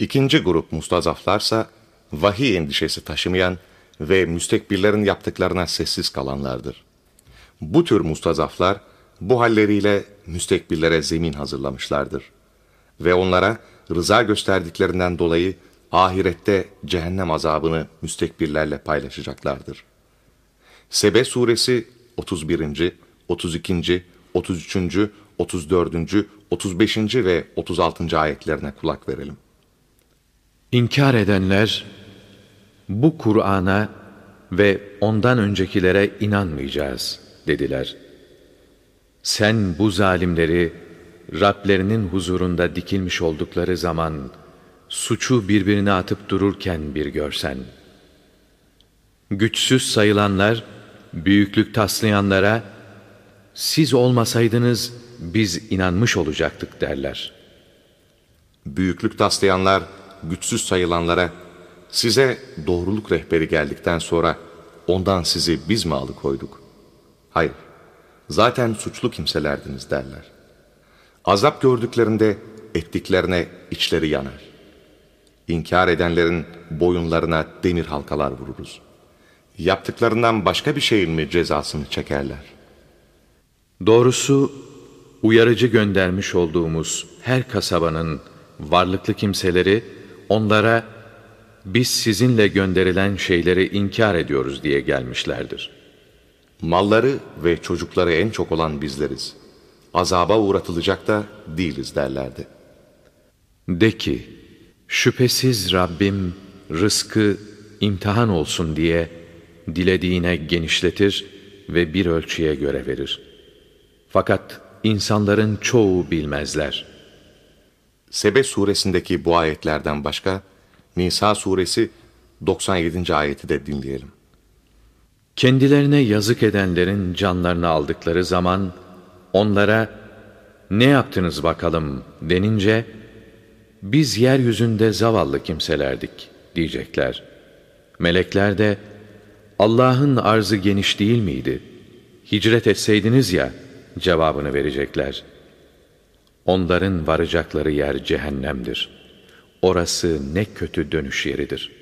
İkinci grup mustazaflarsa vahiy endişesi taşımayan ve müstekbirlerin yaptıklarına sessiz kalanlardır. Bu tür mustazaflar bu halleriyle müstekbirlere zemin hazırlamışlardır. Ve onlara rıza gösterdiklerinden dolayı ahirette cehennem azabını müstekbirlerle paylaşacaklardır. Sebe suresi 31. 32. 33. 34. 35. ve 36. ayetlerine kulak verelim. İnkar edenler bu Kur'an'a ve ondan öncekilere inanmayacağız dediler. Sen bu zalimleri Rablerinin huzurunda dikilmiş oldukları zaman suçu birbirine atıp dururken bir görsen. Güçsüz sayılanlar, büyüklük taslayanlara, siz olmasaydınız biz inanmış olacaktık derler. Büyüklük taslayanlar, güçsüz sayılanlara, size doğruluk rehberi geldikten sonra ondan sizi biz mi alıkoyduk? Hayır, zaten suçlu kimselerdiniz derler. Azap gördüklerinde ettiklerine içleri yanar. İnkar edenlerin boyunlarına demir halkalar vururuz. Yaptıklarından başka bir şeyin mi cezasını çekerler? Doğrusu uyarıcı göndermiş olduğumuz her kasabanın varlıklı kimseleri onlara biz sizinle gönderilen şeyleri inkar ediyoruz diye gelmişlerdir. Malları ve çocukları en çok olan bizleriz. Azaba uğratılacak da değiliz derlerdi. De ki, şüphesiz Rabbim rızkı imtihan olsun diye dilediğine genişletir ve bir ölçüye göre verir. Fakat insanların çoğu bilmezler. Sebe suresindeki bu ayetlerden başka, Nisa suresi 97. ayeti de dinleyelim. Kendilerine yazık edenlerin canlarını aldıkları zaman onlara ne yaptınız bakalım denince biz yeryüzünde zavallı kimselerdik diyecekler. Melekler de Allah'ın arzı geniş değil miydi? Hicret etseydiniz ya cevabını verecekler. Onların varacakları yer cehennemdir. Orası ne kötü dönüş yeridir.''